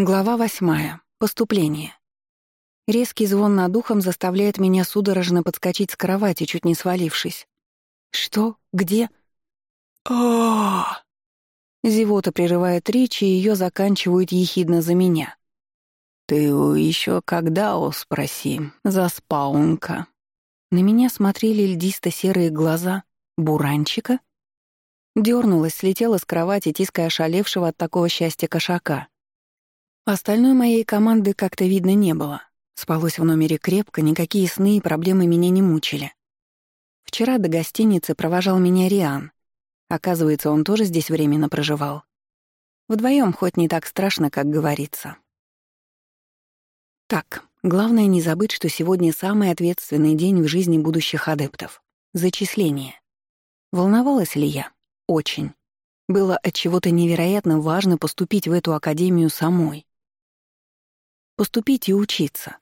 Глава восьмая. Поступление. Резкий звон над ухом заставляет меня судорожно подскочить с кровати, чуть не свалившись. «Что? Где?» а Зевота прерывает речь, и ее заканчивают ехидно за меня. «Ты еще когда, о, спроси, заспаунка?» На меня смотрели льдисто-серые глаза. «Буранчика?» Дёрнулась, слетела с кровати, тиская ошалевшего от такого счастья кошака. Остальной моей команды как-то видно не было. Спалось в номере крепко, никакие сны и проблемы меня не мучили. Вчера до гостиницы провожал меня Риан. Оказывается, он тоже здесь временно проживал. Вдвоем хоть не так страшно, как говорится. Так, главное не забыть, что сегодня самый ответственный день в жизни будущих адептов — зачисление. Волновалась ли я? Очень. Было от чего-то невероятно важно поступить в эту академию самой. Поступить и учиться.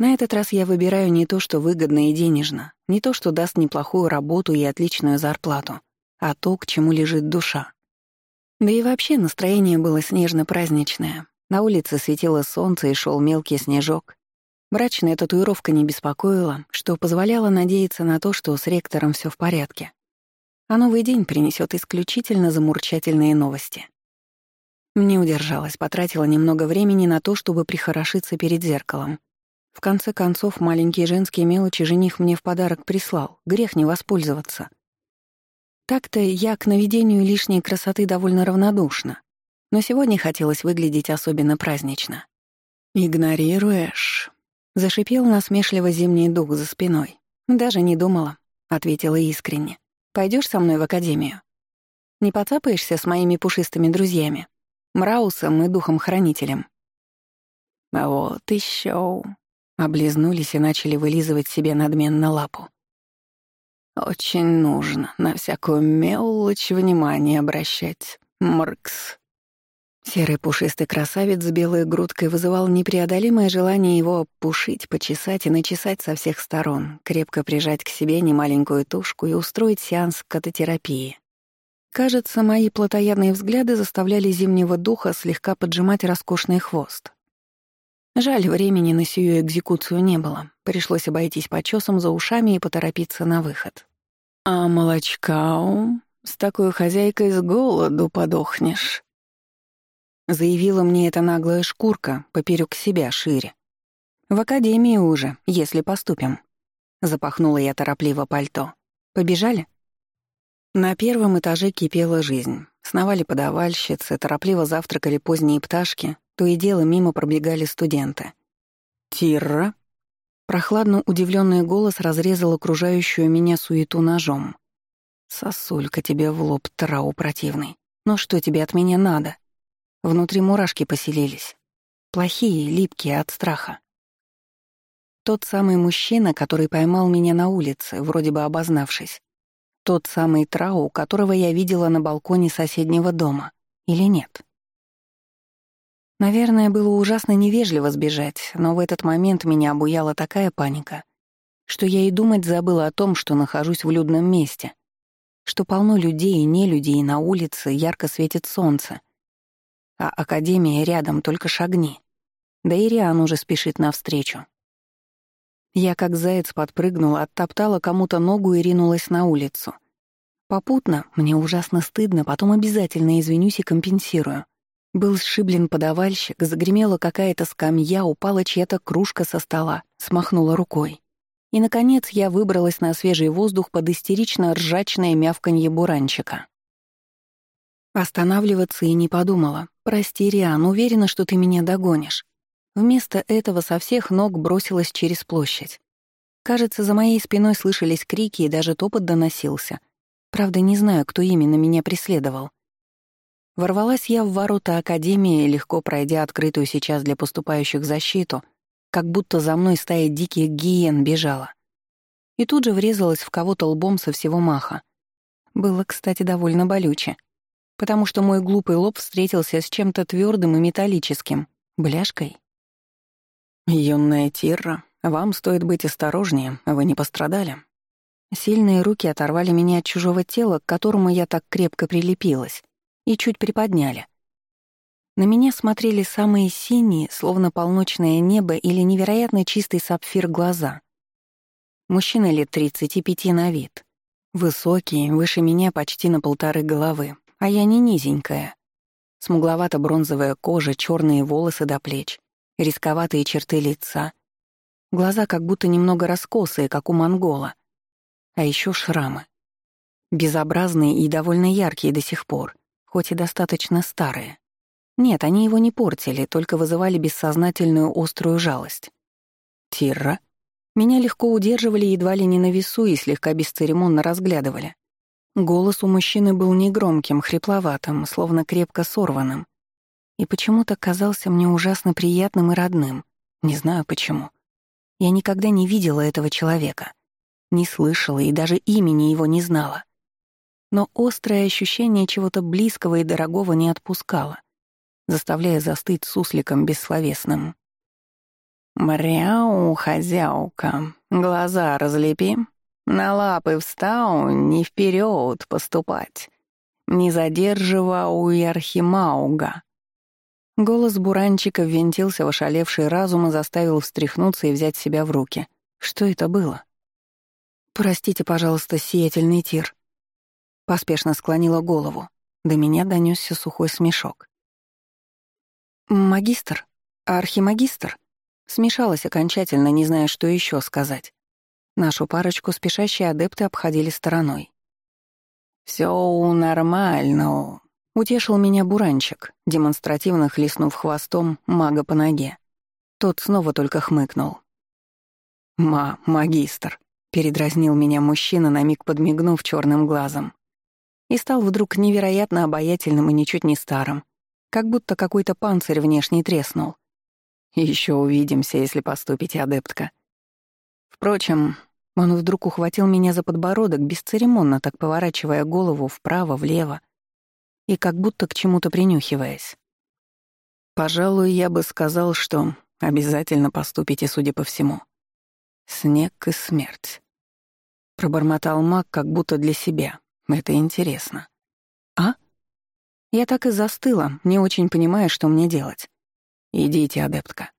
На этот раз я выбираю не то, что выгодно и денежно, не то, что даст неплохую работу и отличную зарплату, а то, к чему лежит душа. Да и вообще настроение было снежно-праздничное. На улице светило солнце и шел мелкий снежок. Брачная татуировка не беспокоила, что позволяло надеяться на то, что с ректором все в порядке. А новый день принесет исключительно замурчательные новости. Не удержалась, потратила немного времени на то, чтобы прихорошиться перед зеркалом. В конце концов, маленькие женские мелочи жених мне в подарок прислал, грех не воспользоваться. Так-то я к наведению лишней красоты довольно равнодушна, но сегодня хотелось выглядеть особенно празднично. «Игнорируешь?» — зашипел насмешливо зимний дух за спиной. «Даже не думала», — ответила искренне. Пойдешь со мной в академию? Не поцапаешься с моими пушистыми друзьями?» Мраусом и духом-хранителем. А вот еще. Облизнулись и начали вылизывать себе надменно лапу. Очень нужно на всякую мелочь внимание обращать. Маркс. Серый пушистый красавец с белой грудкой вызывал непреодолимое желание его пушить, почесать и начесать со всех сторон, крепко прижать к себе немаленькую тушку и устроить сеанс катотерапии. Кажется, мои плотоядные взгляды заставляли зимнего духа слегка поджимать роскошный хвост. Жаль, времени на сию экзекуцию не было. Пришлось обойтись почесом за ушами и поторопиться на выход. «А молочка С такой хозяйкой с голоду подохнешь», — заявила мне эта наглая шкурка поперек себя шире. «В академии уже, если поступим». Запахнула я торопливо пальто. «Побежали?» На первом этаже кипела жизнь. Сновали подавальщицы, торопливо завтракали поздние пташки, то и дело мимо пробегали студенты. «Тирра?» Прохладно удивленный голос разрезал окружающую меня суету ножом. «Сосулька тебе в лоб, трау противный. Но что тебе от меня надо?» Внутри мурашки поселились. Плохие, липкие от страха. Тот самый мужчина, который поймал меня на улице, вроде бы обознавшись. Тот самый Трау, которого я видела на балконе соседнего дома. Или нет? Наверное, было ужасно невежливо сбежать, но в этот момент меня обуяла такая паника, что я и думать забыла о том, что нахожусь в людном месте, что полно людей и не людей на улице ярко светит солнце, а Академия рядом только шагни. Да и Риан уже спешит навстречу. Я как заяц подпрыгнула, оттоптала кому-то ногу и ринулась на улицу. Попутно, мне ужасно стыдно, потом обязательно извинюсь и компенсирую. Был сшиблен подавальщик, загремела какая-то скамья, упала чья-то кружка со стола, смахнула рукой. И, наконец, я выбралась на свежий воздух под истерично ржачное мявканье буранчика. Останавливаться и не подумала. «Прости, Риан, уверена, что ты меня догонишь. Вместо этого со всех ног бросилась через площадь. Кажется, за моей спиной слышались крики и даже топот доносился. Правда, не знаю, кто именно меня преследовал. Ворвалась я в ворота Академии, легко пройдя открытую сейчас для поступающих защиту, как будто за мной стая диких гиен бежала. И тут же врезалась в кого-то лбом со всего маха. Было, кстати, довольно болюче, потому что мой глупый лоб встретился с чем-то твердым и металлическим, бляшкой. «Юная Тирра, вам стоит быть осторожнее, вы не пострадали». Сильные руки оторвали меня от чужого тела, к которому я так крепко прилепилась, и чуть приподняли. На меня смотрели самые синие, словно полночное небо или невероятно чистый сапфир глаза. Мужчина лет 35 на вид. Высокий, выше меня почти на полторы головы, а я не низенькая. Смугловато-бронзовая кожа, черные волосы до плеч, рисковатые черты лица. Глаза как будто немного раскосые, как у монгола. А еще шрамы. Безобразные и довольно яркие до сих пор, хоть и достаточно старые. Нет, они его не портили, только вызывали бессознательную острую жалость. Тирра. Меня легко удерживали едва ли не на весу и слегка бесцеремонно разглядывали. Голос у мужчины был негромким, хрипловатым, словно крепко сорванным. И почему-то казался мне ужасно приятным и родным. Не знаю почему. Я никогда не видела этого человека. Не слышала и даже имени его не знала. Но острое ощущение чего-то близкого и дорогого не отпускало заставляя застыть сусликом бессловесным. «Мряу, хозяука, глаза разлепи, на лапы встау, не вперед поступать, не задерживау и архимауга». Голос буранчика ввинтился в ошалевший разум и заставил встряхнуться и взять себя в руки. Что это было? «Простите, пожалуйста, сиятельный тир». Поспешно склонила голову. До меня донесся сухой смешок. «Магистр? Архимагистр?» Смешалась окончательно, не зная, что еще сказать. Нашу парочку спешащие адепты обходили стороной. «Всё нормально», — утешил меня буранчик, демонстративно хлестнув хвостом мага по ноге. Тот снова только хмыкнул. «Ма, магистр», — передразнил меня мужчина, на миг подмигнув черным глазом. И стал вдруг невероятно обаятельным и ничуть не старым, как будто какой-то панцирь внешний треснул. Еще увидимся, если поступите, адептка. Впрочем, он вдруг ухватил меня за подбородок, бесцеремонно так поворачивая голову вправо, влево и как будто к чему-то принюхиваясь. Пожалуй, я бы сказал, что обязательно поступите, судя по всему. Снег и смерть. Пробормотал маг как будто для себя. Это интересно. А? Я так и застыла, не очень понимая, что мне делать. «Идите, адептка».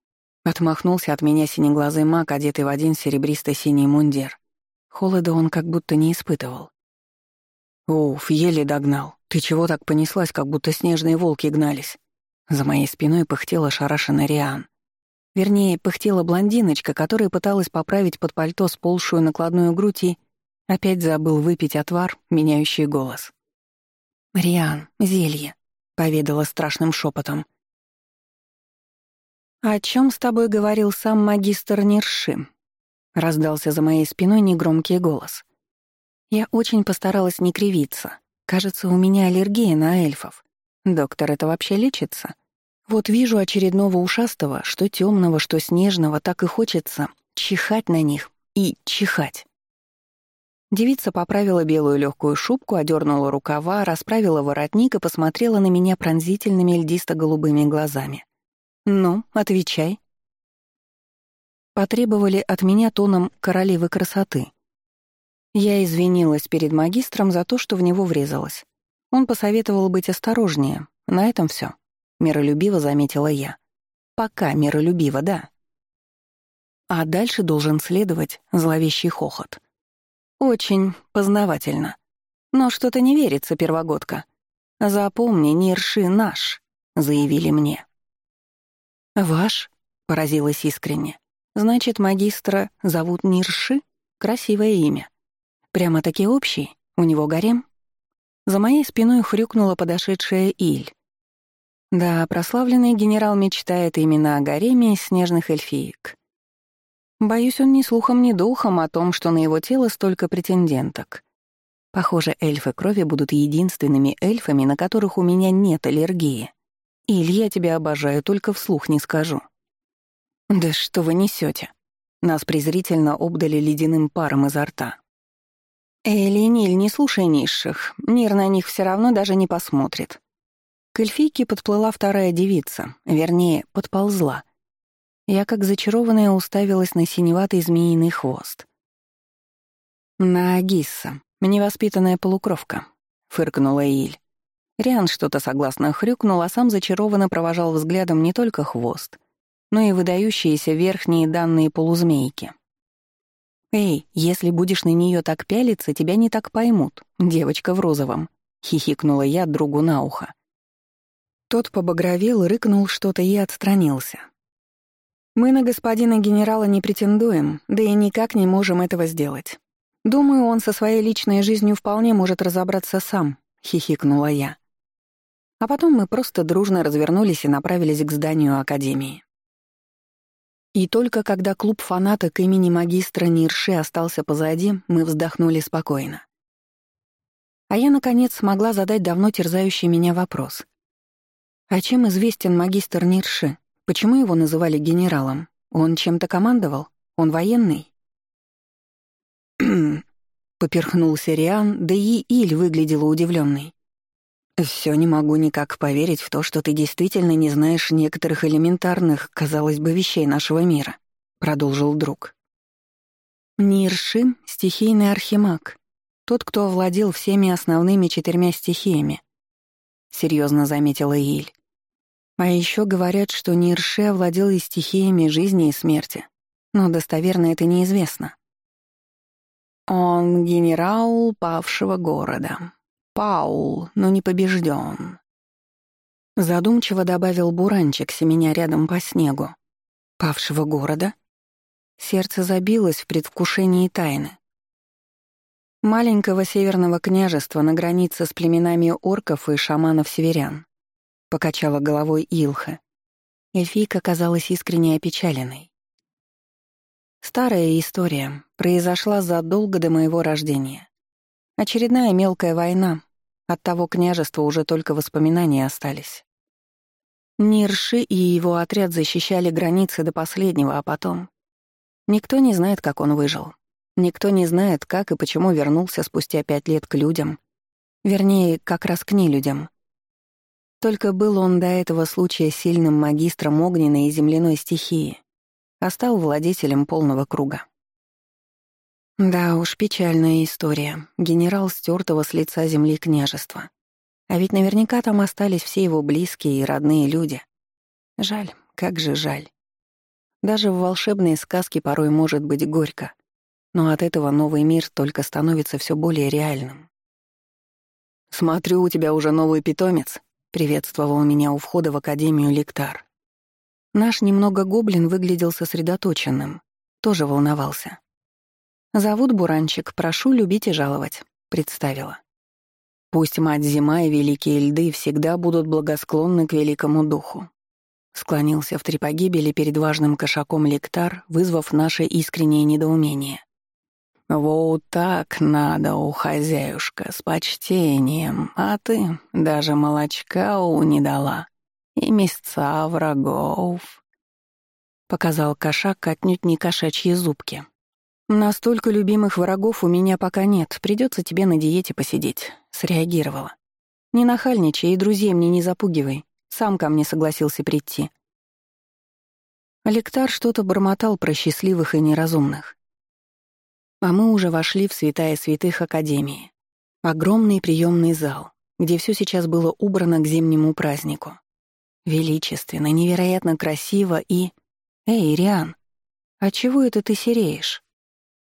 Отмахнулся от меня синеглазый маг, одетый в один серебристо-синий мундир. Холода он как будто не испытывал. «Уф, еле догнал. Ты чего так понеслась, как будто снежные волки гнались?» За моей спиной пыхтела шарашена Риан. Вернее, пыхтела блондиночка, которая пыталась поправить под пальто сползшую накладную грудь и опять забыл выпить отвар, меняющий голос. «Риан, зелье», — поведала страшным шепотом. «О чем с тобой говорил сам магистр Нерши?» — раздался за моей спиной негромкий голос. Я очень постаралась не кривиться. Кажется, у меня аллергия на эльфов. Доктор, это вообще лечится? Вот вижу очередного ушастого, что темного, что снежного, так и хочется чихать на них и чихать. Девица поправила белую легкую шубку, одернула рукава, расправила воротник и посмотрела на меня пронзительными льдисто-голубыми глазами. «Ну, отвечай». Потребовали от меня тоном королевы красоты. Я извинилась перед магистром за то, что в него врезалась. Он посоветовал быть осторожнее. На этом все. Миролюбиво заметила я. Пока миролюбиво, да. А дальше должен следовать зловещий хохот — очень познавательно. Но что-то не верится, первогодка. Запомни, Нирши наш, заявили мне. Ваш? Поразилась искренне. Значит, магистра зовут Нирши? Красивое имя. Прямо-таки общий? У него гарем? За моей спиной хрюкнула подошедшая Иль. Да, прославленный генерал мечтает именно о гареме снежных эльфиек. Боюсь, он ни слухом, ни духом о том, что на его тело столько претенденток. Похоже, эльфы крови будут единственными эльфами, на которых у меня нет аллергии. Иль, я тебя обожаю, только вслух не скажу. Да что вы несете? Нас презрительно обдали ледяным паром изо рта. Эли, Ниль, не слушай низших. Мир на них все равно даже не посмотрит. К эльфийке подплыла вторая девица, вернее, подползла — я, как зачарованная, уставилась на синеватый змеиный хвост. «На Агисса, невоспитанная полукровка», — фыркнула Иль. Риан что-то согласно хрюкнул, а сам зачарованно провожал взглядом не только хвост, но и выдающиеся верхние данные полузмейки. «Эй, если будешь на нее так пялиться, тебя не так поймут, девочка в розовом», — хихикнула я другу на ухо. Тот побагровел, рыкнул что-то и отстранился. «Мы на господина генерала не претендуем, да и никак не можем этого сделать. Думаю, он со своей личной жизнью вполне может разобраться сам», — хихикнула я. А потом мы просто дружно развернулись и направились к зданию Академии. И только когда клуб фанаток имени магистра Нирши остался позади, мы вздохнули спокойно. А я, наконец, смогла задать давно терзающий меня вопрос. А чем известен магистр Нирши? Почему его называли генералом? Он чем-то командовал? Он военный? поперхнулся Риан, да и Иль выглядела удивленной. Все не могу никак поверить в то, что ты действительно не знаешь некоторых элементарных, казалось бы, вещей нашего мира», — продолжил друг. Ниршим — стихийный архимаг, тот, кто овладел всеми основными четырьмя стихиями, — серьезно заметила Иль. А еще говорят, что Нирши овладел и стихиями жизни и смерти, но достоверно это неизвестно. Он генерал павшего города, Паул, но не побежден. Задумчиво добавил Буранчик, семеня рядом по снегу. Павшего города? Сердце забилось в предвкушении тайны. Маленького северного княжества на границе с племенами орков и шаманов-северян. Покачала головой Илха. Эльфийка казалась искренне опечаленной. Старая история произошла задолго до моего рождения. Очередная мелкая война, от того княжества уже только воспоминания остались. Нирши и его отряд защищали границы до последнего, а потом... Никто не знает, как он выжил. Никто не знает, как и почему вернулся спустя пять лет к людям. Вернее, как раз к нелюдям. Только был он до этого случая сильным магистром огненной и земляной стихии, а стал владетелем полного круга. Да уж, печальная история. Генерал стертого с лица земли княжества. А ведь наверняка там остались все его близкие и родные люди. Жаль, как же жаль. Даже в волшебной сказке порой может быть горько. Но от этого новый мир только становится все более реальным. «Смотрю, у тебя уже новый питомец», — приветствовал меня у входа в Академию Лектар. Наш немного гоблин выглядел сосредоточенным, тоже волновался. «Зовут Буранчик, прошу любить и жаловать», — представила. «Пусть мать зима и великие льды всегда будут благосклонны к великому духу», склонился в три погибели перед важным кошаком лектар, вызвав наше искреннее недоумение. «Вот так надо, у хозяюшка, с почтением, а ты даже молочка у не дала, и места врагов», — показал кошак отнюдь не кошачьи зубки, «Настолько любимых врагов у меня пока нет, придется тебе на диете посидеть», — среагировала. «Не нахальничай и друзей мне не запугивай, сам ко мне согласился прийти». Лектар что-то бормотал про счастливых и неразумных. А мы уже вошли в святая святых Академии. Огромный приемный зал, где все сейчас было убрано к зимнему празднику. Величественно, невероятно красиво и... «Эй, Риан, а чего это ты сереешь?»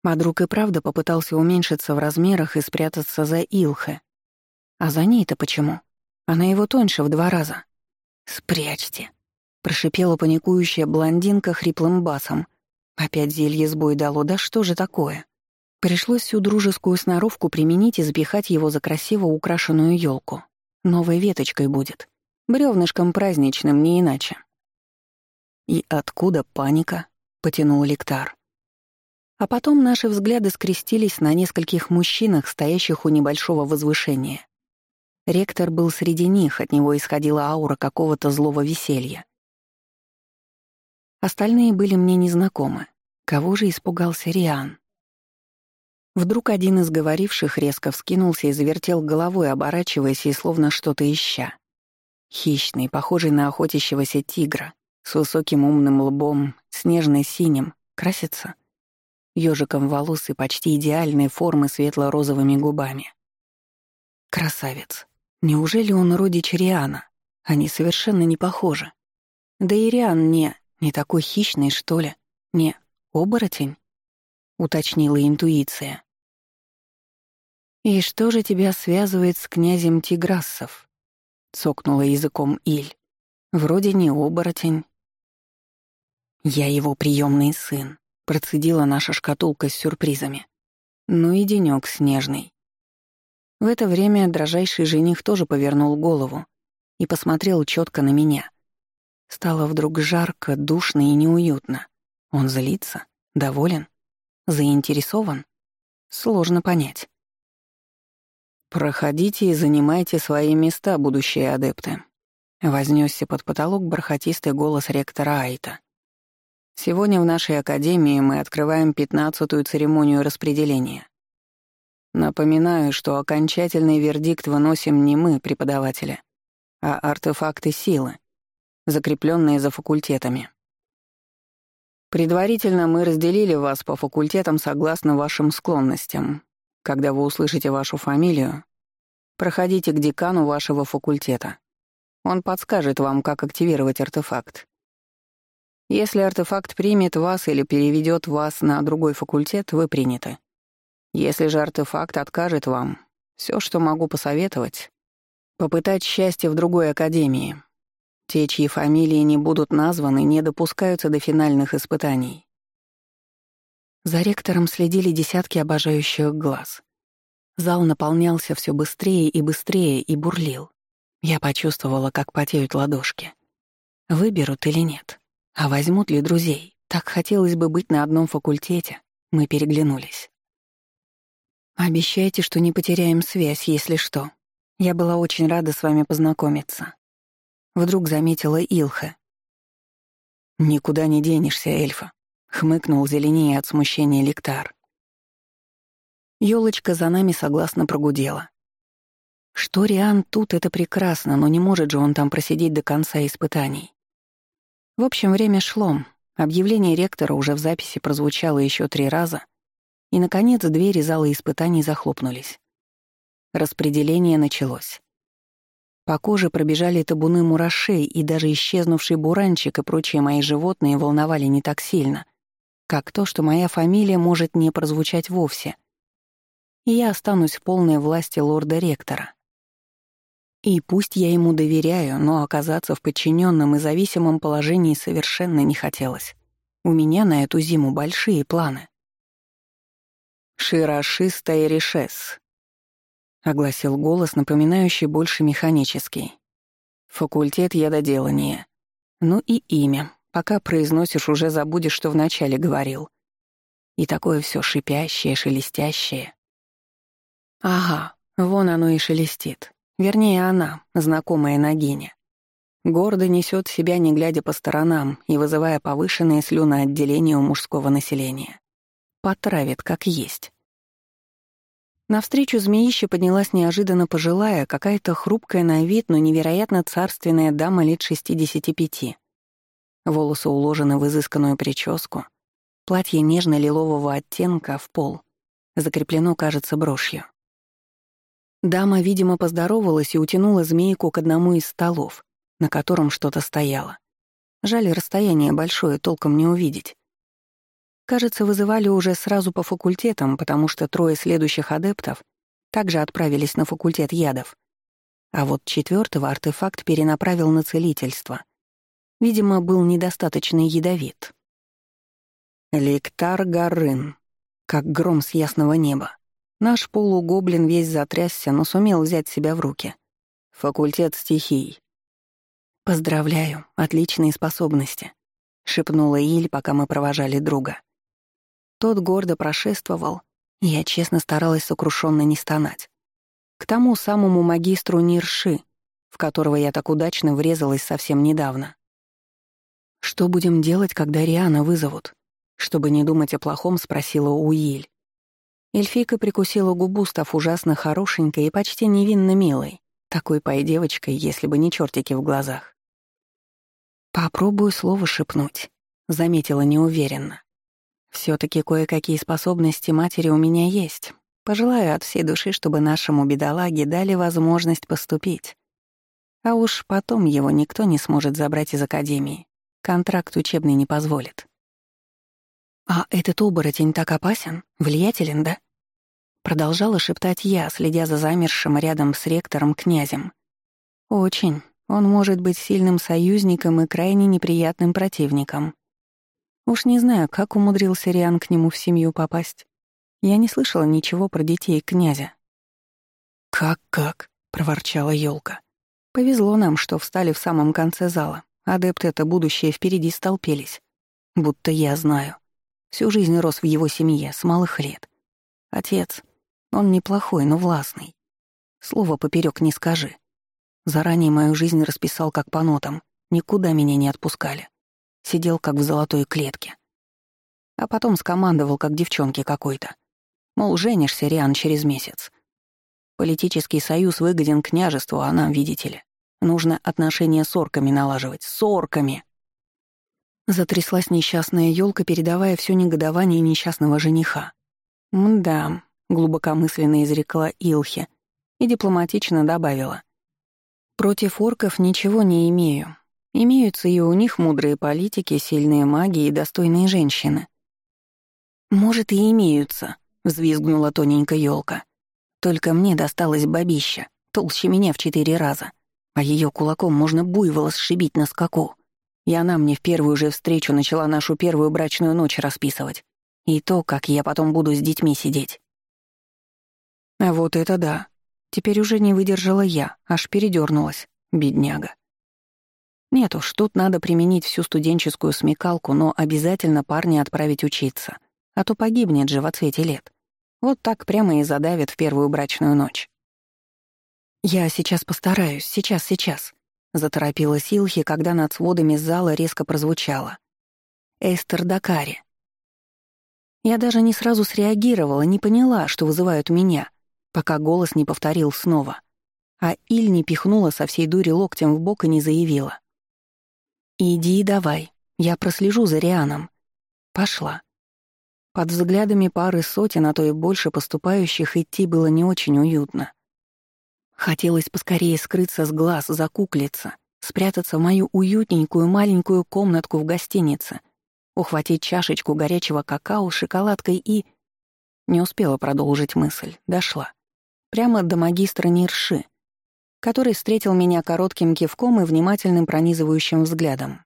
А и правда попытался уменьшиться в размерах и спрятаться за Илхе. А за ней-то почему? Она его тоньше в два раза. «Спрячьте», — прошипела паникующая блондинка хриплым басом. Опять зелье сбой дало, да что же такое? Пришлось всю дружескую сноровку применить и запихать его за красиво украшенную елку. Новой веточкой будет. Бревнышком праздничным, не иначе. «И откуда паника?» — потянул лектар. А потом наши взгляды скрестились на нескольких мужчинах, стоящих у небольшого возвышения. Ректор был среди них, от него исходила аура какого-то злого веселья. Остальные были мне незнакомы. Кого же испугался Риан? Вдруг один из говоривших резко вскинулся и завертел головой, оборачиваясь и словно что-то ища. Хищный, похожий на охотящегося тигра, с высоким умным лбом, снежно-синим, красится — ёжиком волос и почти идеальной формы светло-розовыми губами. Красавец. Неужели он родич Риана? Они совершенно не похожи. Да и Риан не, не такой хищный, что ли. Не, оборотень? Уточнила интуиция. «И что же тебя связывает с князем Тиграссов?» — цокнула языком Иль. «Вроде не оборотень». «Я его приемный сын», — процедила наша шкатулка с сюрпризами. «Ну и денёк снежный». В это время дрожайший жених тоже повернул голову и посмотрел четко на меня. Стало вдруг жарко, душно и неуютно. Он злится? Доволен? Заинтересован? Сложно понять. «Проходите и занимайте свои места, будущие адепты», — вознесся под потолок бархатистый голос ректора Айта. «Сегодня в нашей академии мы открываем пятнадцатую церемонию распределения. Напоминаю, что окончательный вердикт выносим не мы, преподаватели, а артефакты силы, закрепленные за факультетами. Предварительно мы разделили вас по факультетам согласно вашим склонностям, когда вы услышите вашу фамилию, проходите к декану вашего факультета. Он подскажет вам, как активировать артефакт. Если артефакт примет вас или переведет вас на другой факультет, вы приняты. Если же артефакт откажет вам, все, что могу посоветовать, попытать счастье в другой академии. Те, чьи фамилии не будут названы, не допускаются до финальных испытаний. За ректором следили десятки обожающих глаз. Зал наполнялся все быстрее и быстрее и бурлил. Я почувствовала, как потеют ладошки. Выберут или нет? А возьмут ли друзей? Так хотелось бы быть на одном факультете. Мы переглянулись. «Обещайте, что не потеряем связь, если что. Я была очень рада с вами познакомиться». Вдруг заметила Илха. «Никуда не денешься, эльфа», хмыкнул зеленее от смущения лектар. Ёлочка за нами согласно прогудела. Что Риан тут, это прекрасно, но не может же он там просидеть до конца испытаний. В общем, время шло. Объявление ректора уже в записи прозвучало еще три раза, и, наконец, двери зала испытаний захлопнулись. Распределение началось. По коже пробежали табуны мурашей, и даже исчезнувший буранчик и прочие мои животные волновали не так сильно, как то, что моя фамилия может не прозвучать вовсе. И я останусь в полной власти лорда-ректора. И пусть я ему доверяю, но оказаться в подчиненном и зависимом положении совершенно не хотелось. У меня на эту зиму большие планы. «Широшиста и решес», — огласил голос, напоминающий больше механический. «Факультет ядоделания. Ну и имя, Пока произносишь, уже забудешь, что вначале говорил. И такое все шипящее, шелестящее. Ага, вон оно и шелестит. Вернее, она, знакомая Нагиня. Гордо несет себя, не глядя по сторонам и вызывая повышенное слюноотделение у мужского населения. Потравит, как есть. Навстречу змеище поднялась неожиданно пожилая, какая-то хрупкая на вид, но невероятно царственная дама лет 65. Волосы уложены в изысканную прическу. Платье нежно-лилового оттенка в пол. Закреплено, кажется, брошью. Дама, видимо, поздоровалась и утянула змейку к одному из столов, на котором что-то стояло. Жаль, расстояние большое, толком не увидеть. Кажется, вызывали уже сразу по факультетам, потому что трое следующих адептов также отправились на факультет ядов. А вот четвертого артефакт перенаправил на целительство — Видимо, был недостаточно ядовит. Лектар Гарын, как гром с ясного неба. Наш полугоблин весь затрясся, но сумел взять себя в руки. Факультет стихий. «Поздравляю, отличные способности», — шепнула Иль, пока мы провожали друга. Тот гордо прошествовал, и я честно старалась сокрушенно не стонать. К тому самому магистру Нирши, в которого я так удачно врезалась совсем недавно. «Что будем делать, когда Риана вызовут?» Чтобы не думать о плохом, спросила Уиль. Эльфийка прикусила губу, став ужасно хорошенькой и почти невинно милой, такой пой девочкой, если бы не чертики в глазах. «Попробую слово шепнуть», — заметила неуверенно. все таки кое-какие способности матери у меня есть, Пожелаю от всей души, чтобы нашему бедолаге дали возможность поступить. А уж потом его никто не сможет забрать из академии. Контракт учебный не позволит. «А этот оборотень так опасен? Влиятелен, да?» Продолжала шептать я, следя за замершим рядом с ректором князем. «Очень. Он может быть сильным союзником и крайне неприятным противником. Уж не знаю, как умудрился Риан к нему в семью попасть. Я не слышала ничего про детей князя». «Как-как?» — проворчала елка. «Повезло нам, что встали в самом конце зала. Адепты это будущее впереди столпились. Будто я знаю. Всю жизнь рос в его семье, с малых лет. Отец, он неплохой, но властный. Слово поперек не скажи. Заранее мою жизнь расписал как по нотам, никуда меня не отпускали. Сидел как в золотой клетке. А потом скомандовал, как девчонки какой-то. Мол, женишься, Риан, через месяц. Политический союз выгоден княжеству, а нам, видите ли, нужно отношения с орками налаживать. С орками! Затряслась несчастная елка, передавая все негодование несчастного жениха. «Мда, глубокомысленно изрекла Илхи и дипломатично добавила. «Против орков ничего не имею. Имеются и у них мудрые политики, сильные маги и достойные женщины». «Может, и имеются», — взвизгнула тоненькая елка. «Только мне досталась бабища, толще меня в четыре раза, а ее кулаком можно буйвола сшибить на скаку. И она мне в первую же встречу начала нашу первую брачную ночь расписывать. И то, как я потом буду с детьми сидеть. А вот это да. Теперь уже не выдержала я, аж передернулась, бедняга. Нет уж, тут надо применить всю студенческую смекалку, но обязательно парня отправить учиться, а то погибнет же в отцвете лет. Вот так прямо и задавит в первую брачную ночь. «Я сейчас постараюсь, сейчас, сейчас», — заторопила Силхи, когда над сводами зала резко прозвучало. «Эстер Дакари». Я даже не сразу среагировала, не поняла, что вызывают меня, пока голос не повторил снова. А Иль не пихнула со всей дури локтем в бок и не заявила. «Иди давай, я прослежу за Рианом». Пошла. Под взглядами пары сотен, а то и больше поступающих идти было не очень уютно. Хотелось поскорее скрыться с глаз, закуклиться, спрятаться в мою уютненькую маленькую комнатку в гостинице, ухватить чашечку горячего какао с шоколадкой и... Не успела продолжить мысль, дошла прямо до магистра Нирши, который встретил меня коротким кивком и внимательным пронизывающим взглядом.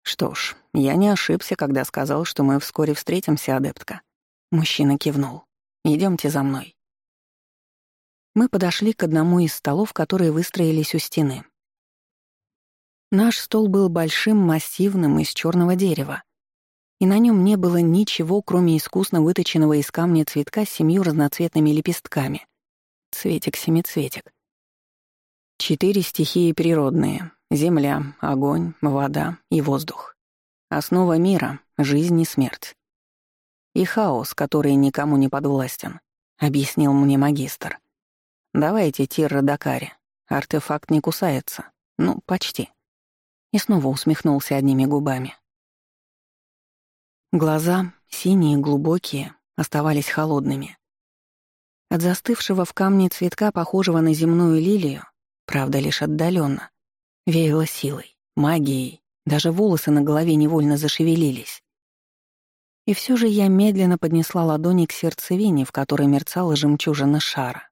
«Что ж, я не ошибся, когда сказал, что мы вскоре встретимся, адептка». Мужчина кивнул. Идемте за мной». Мы подошли к одному из столов, которые выстроились у стены. Наш стол был большим, массивным, из черного дерева, и на нем не было ничего, кроме искусно выточенного из камня цветка с семью разноцветными лепестками. Цветик-семицветик. Четыре стихии природные — земля, огонь, вода и воздух. Основа мира — жизнь и смерть. И хаос, который никому не подвластен, — объяснил мне магистр. «Давайте, Тирра Дакари. Артефакт не кусается. Ну, почти». И снова усмехнулся одними губами. Глаза, синие, глубокие, оставались холодными. От застывшего в камне цветка, похожего на земную лилию, правда, лишь отдаленно, веяло силой, магией, даже волосы на голове невольно зашевелились. И все же я медленно поднесла ладони к сердцевине, в которой мерцала жемчужина шара.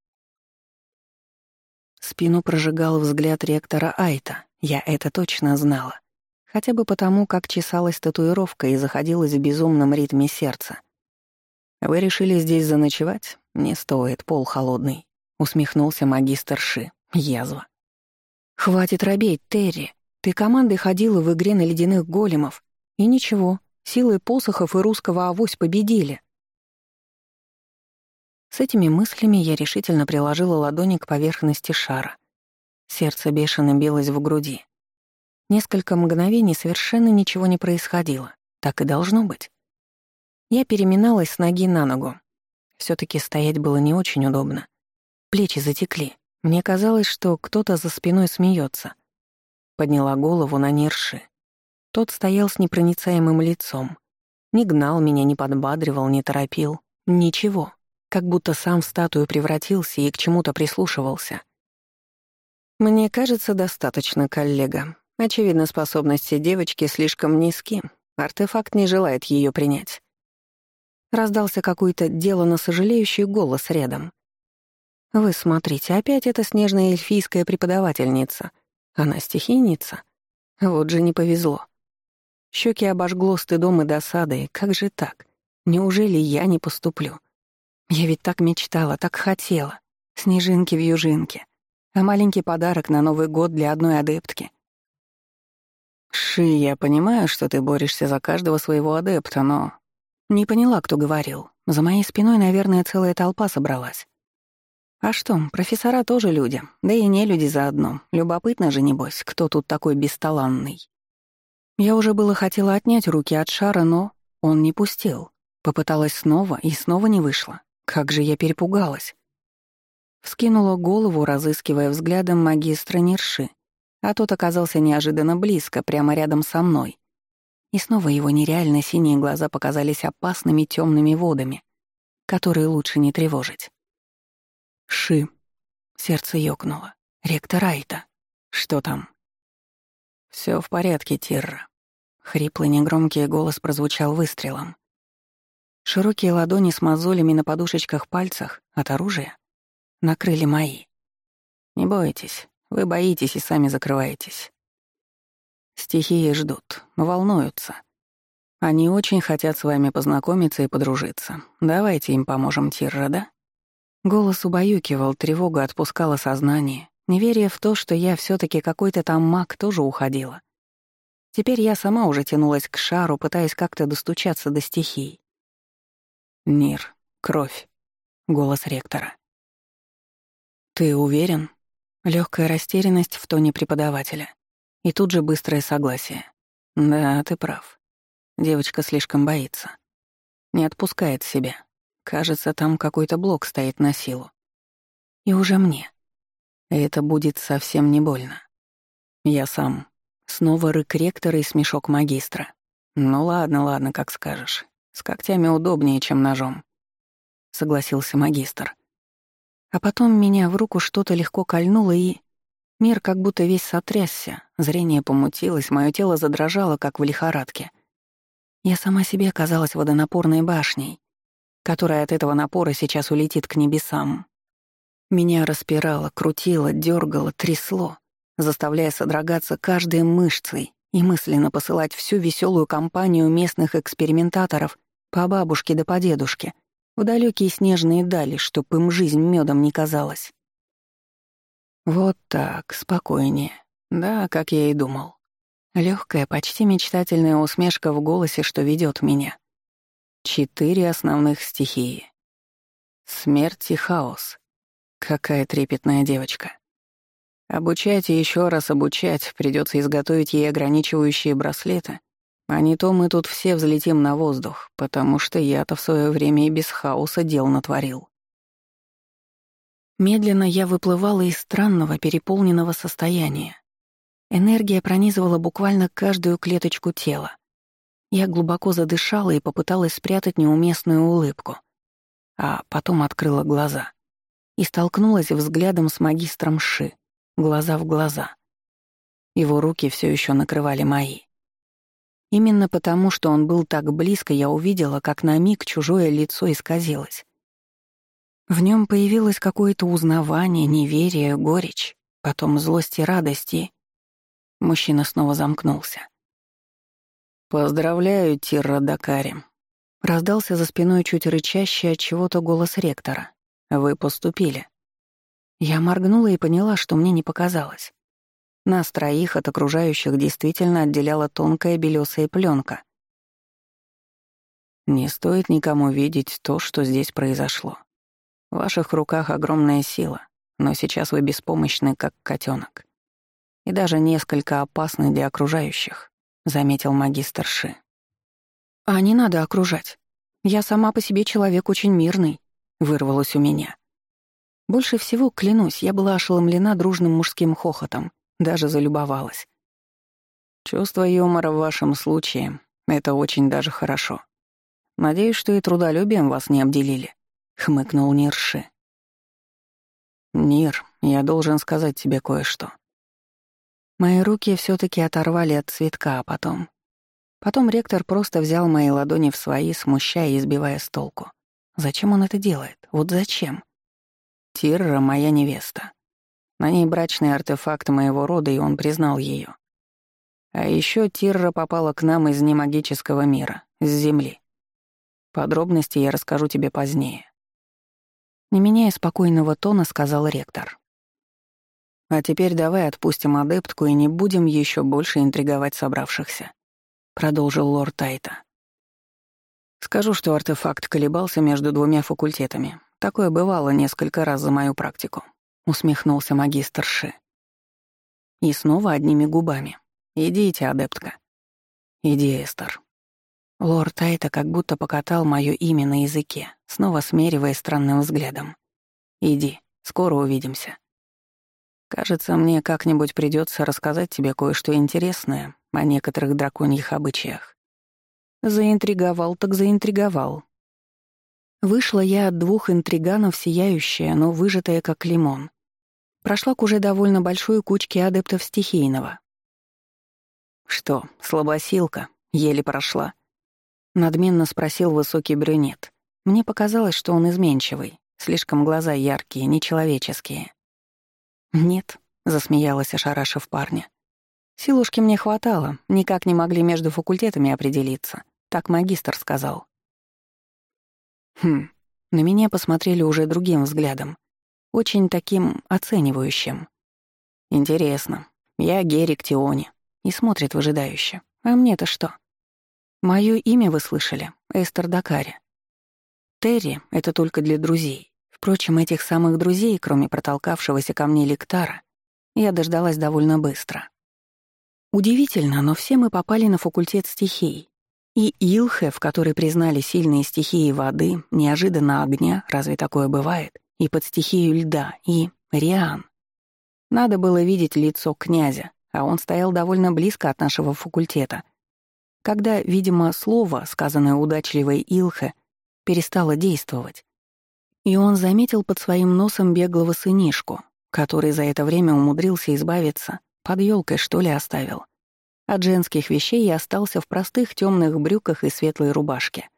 Спину прожигал взгляд ректора Айта, я это точно знала. Хотя бы потому, как чесалась татуировка и заходилась в безумном ритме сердца. «Вы решили здесь заночевать? Не стоит, пол холодный», — усмехнулся магистр Ши. Язва. «Хватит робеть, Терри. Ты командой ходила в игре на ледяных големов. И ничего, силой посохов и русского авось победили». С этими мыслями я решительно приложила ладони к поверхности шара. Сердце бешено билось в груди. Несколько мгновений совершенно ничего не происходило. Так и должно быть. Я переминалась с ноги на ногу. все таки стоять было не очень удобно. Плечи затекли. Мне казалось, что кто-то за спиной смеется. Подняла голову на Нерши. Тот стоял с непроницаемым лицом. Не гнал меня, не подбадривал, не торопил. Ничего. Как будто сам в статую превратился и к чему-то прислушивался. «Мне кажется, достаточно, коллега. Очевидно, способности девочки слишком низки. Артефакт не желает ее принять». Раздался какой-то делано сожалеющий голос рядом. «Вы смотрите, опять эта снежная эльфийская преподавательница. Она стихийница? Вот же не повезло. Щеки обожгло стыдом и досадой. Как же так? Неужели я не поступлю? Я ведь так мечтала, так хотела. Снежинки в южинке. А маленький подарок на Новый год для одной адептки. «Ши, я понимаю, что ты борешься за каждого своего адепта, но...» Не поняла, кто говорил. За моей спиной, наверное, целая толпа собралась. А что, профессора тоже люди, да и не люди заодно. Любопытно же, небось, кто тут такой бесталанный. Я уже было хотела отнять руки от шара, но он не пустил. Попыталась снова и снова не вышло. Как же я перепугалась. Вскинула голову, разыскивая взглядом магистра Нерши, а тот оказался неожиданно близко, прямо рядом со мной. И снова его нереально синие глаза показались опасными темными водами, которые лучше не тревожить. Ши. Сердце ёкнуло. Ректор Айта. Что там? Все в порядке, Тирра. Хриплый негромкий голос прозвучал выстрелом. Широкие ладони с мозолями на подушечках пальцах от оружия накрыли мои. Не бойтесь, вы боитесь и сами закрываетесь. Стихии ждут, волнуются. Они очень хотят с вами познакомиться и подружиться. Давайте им поможем, Тирра, да? Голос убаюкивал, тревога отпускала сознание. Неверие в то, что я все таки какой-то там маг, тоже уходила. Теперь я сама уже тянулась к шару, пытаясь как-то достучаться до стихий. «Нир, кровь», — голос ректора. «Ты уверен?» Легкая растерянность в тоне преподавателя. И тут же быстрое согласие. «Да, ты прав. Девочка слишком боится. Не отпускает себя. Кажется, там какой-то блок стоит на силу. И уже мне. Это будет совсем не больно. Я сам. Снова рык ректора и смешок магистра. Ну ладно, ладно, как скажешь. С когтями удобнее, чем ножом. Согласился магистр. А потом меня в руку что-то легко кольнуло и... Мир как будто весь сотрясся, зрение помутилось, мое тело задрожало, как в лихорадке. Я сама себе казалась водонапорной башней, которая от этого напора сейчас улетит к небесам. Меня распирало, крутило, дергало, трясло, заставляя содрогаться каждой мышцей и мысленно посылать всю веселую компанию местных экспериментаторов по бабушке да по дедушке в далекие снежные дали, чтоб им жизнь медом не казалась. Вот так, спокойнее. Да, как я и думал. Легкая, почти мечтательная усмешка в голосе, что ведет меня. Четыре основных стихии. Смерть и хаос. Какая трепетная девочка. Обучать и еще раз обучать, придется изготовить ей ограничивающие браслеты, а не то мы тут все взлетим на воздух, потому что я-то в свое время и без хаоса дел натворил. Медленно я выплывала из странного, переполненного состояния. Энергия пронизывала буквально каждую клеточку тела. Я глубоко задышала и попыталась спрятать неуместную улыбку. А потом открыла глаза. И столкнулась взглядом с магистром Ши, глаза в глаза. Его руки все еще накрывали мои. Именно потому, что он был так близко, я увидела, как на миг чужое лицо исказилось. В нем появилось какое-то узнавание, неверие, горечь, потом злость и радость, и... Мужчина снова замкнулся. «Поздравляю, Тирра Дакари», — раздался за спиной чуть рычащий от чего-то голос ректора. «Вы поступили». Я моргнула и поняла, что мне не показалось. Нас троих от окружающих действительно отделяла тонкая белесая пленка. Не стоит никому видеть то, что здесь произошло. В ваших руках огромная сила, но сейчас вы беспомощны, как котенок, И даже несколько опасны для окружающих. — заметил магистр Ши. «А не надо окружать. Я сама по себе человек очень мирный», — вырвалось у меня. Больше всего, клянусь, я была ошеломлена дружным мужским хохотом, даже залюбовалась. Чувство юмора в вашем случае — это очень даже хорошо. Надеюсь, что и трудолюбием вас не обделили», — хмыкнул Нирши. «Нир, я должен сказать тебе кое-что». Мои руки все таки оторвали от цветка, а потом... Потом ректор просто взял мои ладони в свои, смущая и избивая с толку. Зачем он это делает? Вот зачем? Тирра — моя невеста. На ней брачный артефакт моего рода, и он признал ее. А еще Тирра попала к нам из немагического мира, с Земли. Подробности я расскажу тебе позднее. Не меняя спокойного тона, сказал ректор. А теперь давай отпустим адептку и не будем еще больше интриговать собравшихся. Продолжил лорд Тайта. Скажу, что артефакт колебался между двумя факультетами. Такое бывало несколько раз за мою практику. Усмехнулся магистр Ши. И снова одними губами. «Идите, адептка». «Иди, Эстер», Лорд Тайта как будто покатал моё имя на языке, снова смеривая странным взглядом. «Иди, скоро увидимся. Кажется, мне как-нибудь придётся рассказать тебе кое-что интересное о некоторых драконьих обычаях». Заинтриговал так заинтриговал. Вышла я от двух интриганов сияющая, но выжатая как лимон. Прошла к уже довольно большой кучке адептов стихийного. «Что, слабосилка?» Еле прошла. Надменно спросил высокий брюнет. Мне показалось, что он изменчивый, слишком глаза яркие, нечеловеческие. «Нет», — засмеялась, ошарашив парня. «Силушки мне хватало, никак не могли между факультетами определиться. Так магистр сказал». Хм, на меня посмотрели уже другим взглядом, очень таким оценивающим. Интересно, я Герик Тиони, и смотрит выжидающе. А мне-то что? Моё имя вы слышали, Эстер Дакари. Терри — это только для друзей. Впрочем, этих самых друзей, кроме протолкавшегося ко мне лектара, я дождалась довольно быстро. Удивительно, но все мы попали на факультет стихий. И Илхе, в который признали сильные стихии воды, неожиданно огня, разве такое бывает, и под стихию льда, и Риан. Надо было видеть лицо князя, а он стоял довольно близко от нашего факультета — когда, видимо, слово, сказанное удачливой Илхе, перестало действовать. И он заметил под своим носом беглого сынишку, который за это время умудрился избавиться, под елкой что ли оставил. От женских вещей я остался в простых темных брюках и светлой рубашке.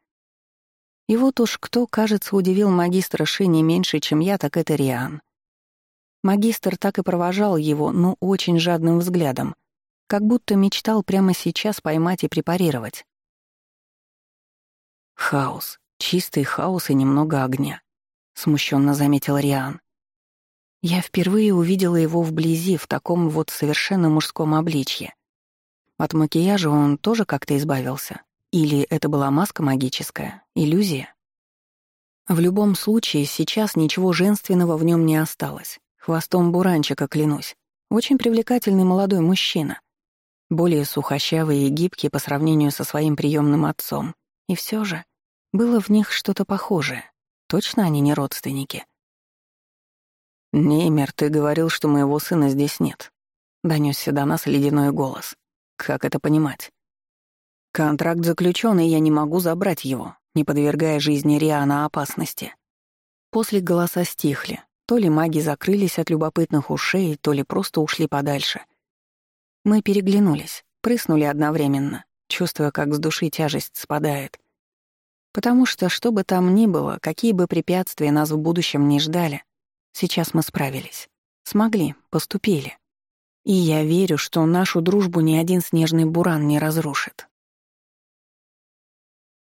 И вот уж кто, кажется, удивил магистра Ши не меньше, чем я, так это Риан. Магистр так и провожал его, ну, очень жадным взглядом — как будто мечтал прямо сейчас поймать и препарировать. «Хаос, чистый хаос и немного огня», — смущенно заметил Риан. Я впервые увидела его вблизи в таком вот совершенно мужском обличье. От макияжа он тоже как-то избавился? Или это была маска магическая, иллюзия? В любом случае, сейчас ничего женственного в нем не осталось. Хвостом буранчика, клянусь. Очень привлекательный молодой мужчина более сухощавый и гибкий по сравнению со своим приемным отцом. И все же было в них что-то похожее. Точно они не родственники. «Неймер, ты говорил, что моего сына здесь нет», — донесся до нас ледяной голос. «Как это понимать?» «Контракт заключен, и я не могу забрать его, не подвергая жизни Риана опасности». После голоса стихли. То ли маги закрылись от любопытных ушей, то ли просто ушли подальше — мы переглянулись, прыснули одновременно, чувствуя, как с души тяжесть спадает. Потому что, что бы там ни было, какие бы препятствия нас в будущем не ждали, сейчас мы справились. Смогли, поступили. И я верю, что нашу дружбу ни один снежный буран не разрушит.